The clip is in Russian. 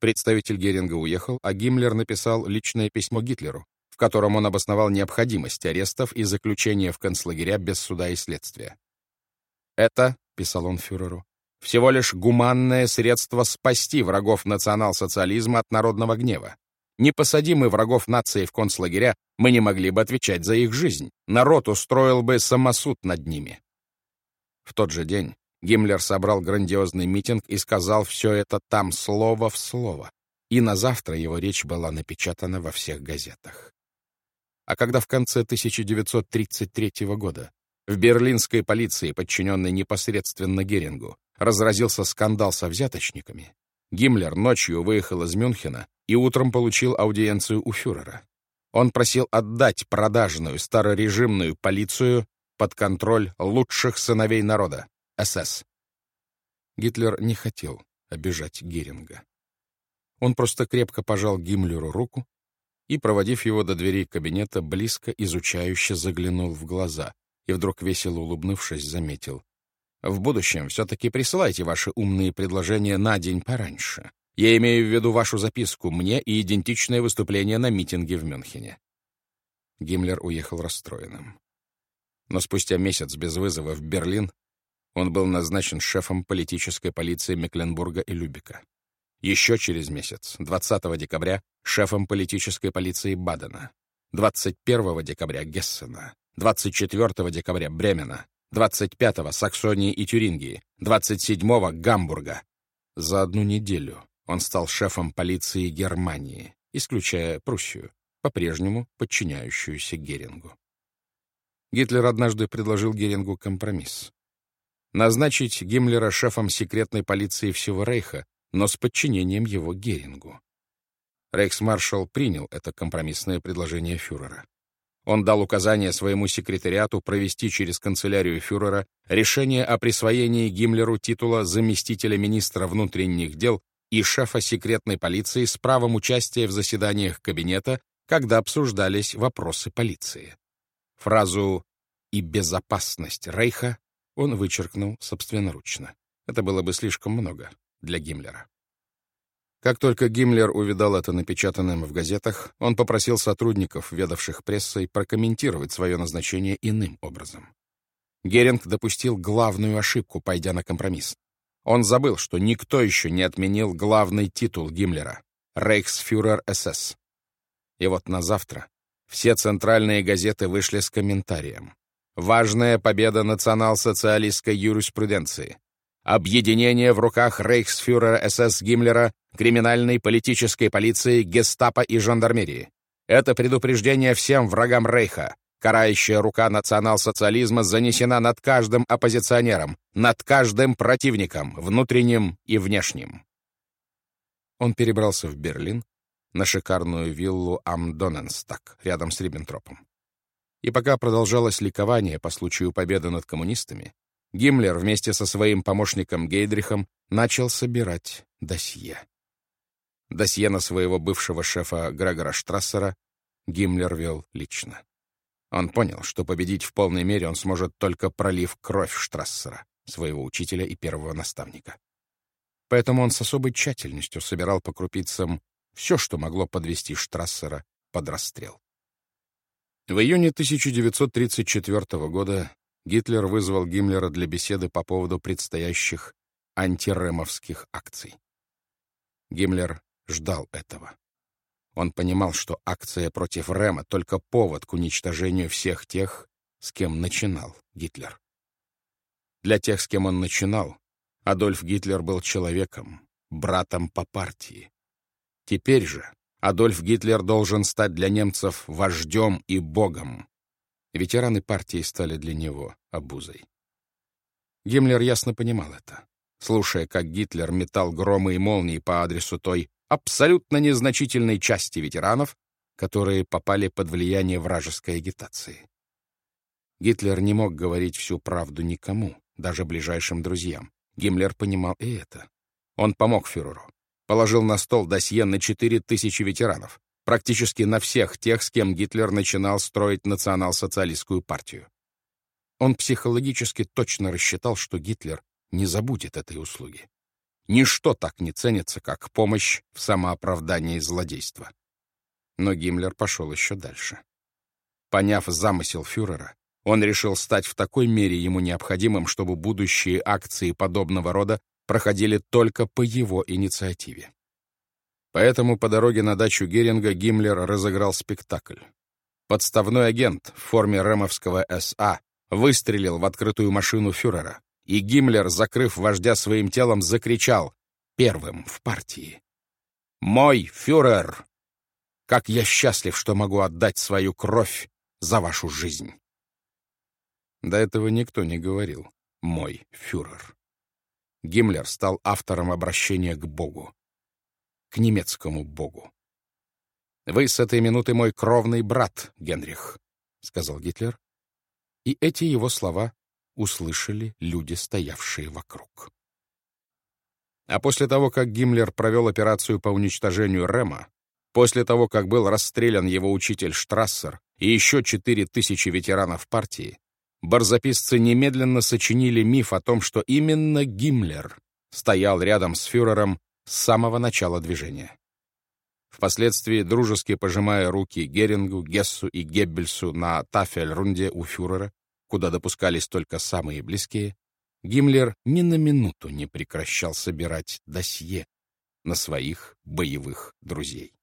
Представитель Геринга уехал, а Гиммлер написал личное письмо Гитлеру, в котором он обосновал необходимость арестов и заключения в концлагеря без суда и следствия. «Это», — писал он фюреру, — «всего лишь гуманное средство спасти врагов национал-социализма от народного гнева. Не посади мы врагов нации в концлагеря, мы не могли бы отвечать за их жизнь. Народ устроил бы самосуд над ними». В тот же день Гиммлер собрал грандиозный митинг и сказал все это там слово в слово. И на завтра его речь была напечатана во всех газетах. А когда в конце 1933 года в берлинской полиции, подчиненной непосредственно Герингу, разразился скандал со взяточниками, Гиммлер ночью выехал из Мюнхена и утром получил аудиенцию у фюрера. Он просил отдать продажную старорежимную полицию под контроль лучших сыновей народа, СС. Гитлер не хотел обижать Геринга. Он просто крепко пожал Гиммлеру руку и, проводив его до дверей кабинета, близко изучающе заглянул в глаза и вдруг, весело улыбнувшись, заметил. «В будущем все-таки присылайте ваши умные предложения на день пораньше. Я имею в виду вашу записку мне и идентичное выступление на митинге в Мюнхене». Гиммлер уехал расстроенным. Но спустя месяц без вызова в Берлин он был назначен шефом политической полиции Мекленбурга и Любека. Еще через месяц, 20 декабря, шефом политической полиции Бадена. 21 декабря — Гессена. 24 декабря — Бремена. 25 — Саксонии и Тюрингии. 27 — Гамбурга. За одну неделю он стал шефом полиции Германии, исключая Пруссию, по-прежнему подчиняющуюся Герингу. Гитлер однажды предложил Герингу компромисс назначить Гиммлера шефом секретной полиции всего Рейха, но с подчинением его Герингу. Рейхсмаршал принял это компромиссное предложение фюрера. Он дал указание своему секретариату провести через канцелярию фюрера решение о присвоении Гиммлеру титула заместителя министра внутренних дел и шефа секретной полиции с правом участия в заседаниях кабинета, когда обсуждались вопросы полиции. Фразу «и безопасность Рейха» он вычеркнул собственноручно. Это было бы слишком много для Гиммлера. Как только Гиммлер увидал это напечатанным в газетах, он попросил сотрудников, ведавших прессой, прокомментировать свое назначение иным образом. Геринг допустил главную ошибку, пойдя на компромисс. Он забыл, что никто еще не отменил главный титул Гиммлера — Рейхсфюрер СС. И вот на завтра все центральные газеты вышли с комментарием. Важная победа национал-социалистской юриспруденции. Объединение в руках рейхсфюрера СС Гиммлера, криминальной политической полиции, гестапо и жандармерии. Это предупреждение всем врагам Рейха. Карающая рука национал-социализма занесена над каждым оппозиционером, над каждым противником, внутренним и внешним. Он перебрался в Берлин, на шикарную виллу Амдоненстак, рядом с Риббентропом. И пока продолжалось ликование по случаю победы над коммунистами, Гиммлер вместе со своим помощником Гейдрихом начал собирать досье. Досье на своего бывшего шефа Грегора Штрассера Гиммлер вел лично. Он понял, что победить в полной мере он сможет только пролив кровь Штрассера, своего учителя и первого наставника. Поэтому он с особой тщательностью собирал по крупицам все, что могло подвести Штрассера под расстрел. В июне 1934 года Гитлер вызвал Гиммлера для беседы по поводу предстоящих антиремовских акций. Гиммлер ждал этого. Он понимал, что акция против Рема — только повод к уничтожению всех тех, с кем начинал Гитлер. Для тех, с кем он начинал, Адольф Гитлер был человеком, братом по партии. Теперь же Адольф Гитлер должен стать для немцев вождем и богом. Ветераны партии стали для него обузой. Гиммлер ясно понимал это, слушая, как Гитлер метал громы и молнии по адресу той абсолютно незначительной части ветеранов, которые попали под влияние вражеской агитации. Гитлер не мог говорить всю правду никому, даже ближайшим друзьям. Гиммлер понимал и это. Он помог фюреру положил на стол досье на 4000 ветеранов, практически на всех тех, с кем Гитлер начинал строить национал-социалистскую партию. Он психологически точно рассчитал, что Гитлер не забудет этой услуги. Ничто так не ценится, как помощь в самооправдании злодейства. Но Гиммлер пошел еще дальше. Поняв замысел фюрера, он решил стать в такой мере ему необходимым, чтобы будущие акции подобного рода проходили только по его инициативе. Поэтому по дороге на дачу Геринга Гиммлер разыграл спектакль. Подставной агент в форме ремовского СА выстрелил в открытую машину фюрера, и Гиммлер, закрыв вождя своим телом, закричал первым в партии. «Мой фюрер! Как я счастлив, что могу отдать свою кровь за вашу жизнь!» До этого никто не говорил «мой фюрер». Гиммлер стал автором обращения к Богу, к немецкому Богу. «Вы с этой минуты мой кровный брат, Генрих», — сказал Гитлер. И эти его слова услышали люди, стоявшие вокруг. А после того, как Гиммлер провел операцию по уничтожению Рема, после того, как был расстрелян его учитель Штрассер и еще четыре тысячи ветеранов партии, барзаписцы немедленно сочинили миф о том, что именно Гиммлер стоял рядом с фюрером с самого начала движения. Впоследствии, дружески пожимая руки Герингу, Гессу и Геббельсу на Тафельрунде у фюрера, куда допускались только самые близкие, Гиммлер ни на минуту не прекращал собирать досье на своих боевых друзей.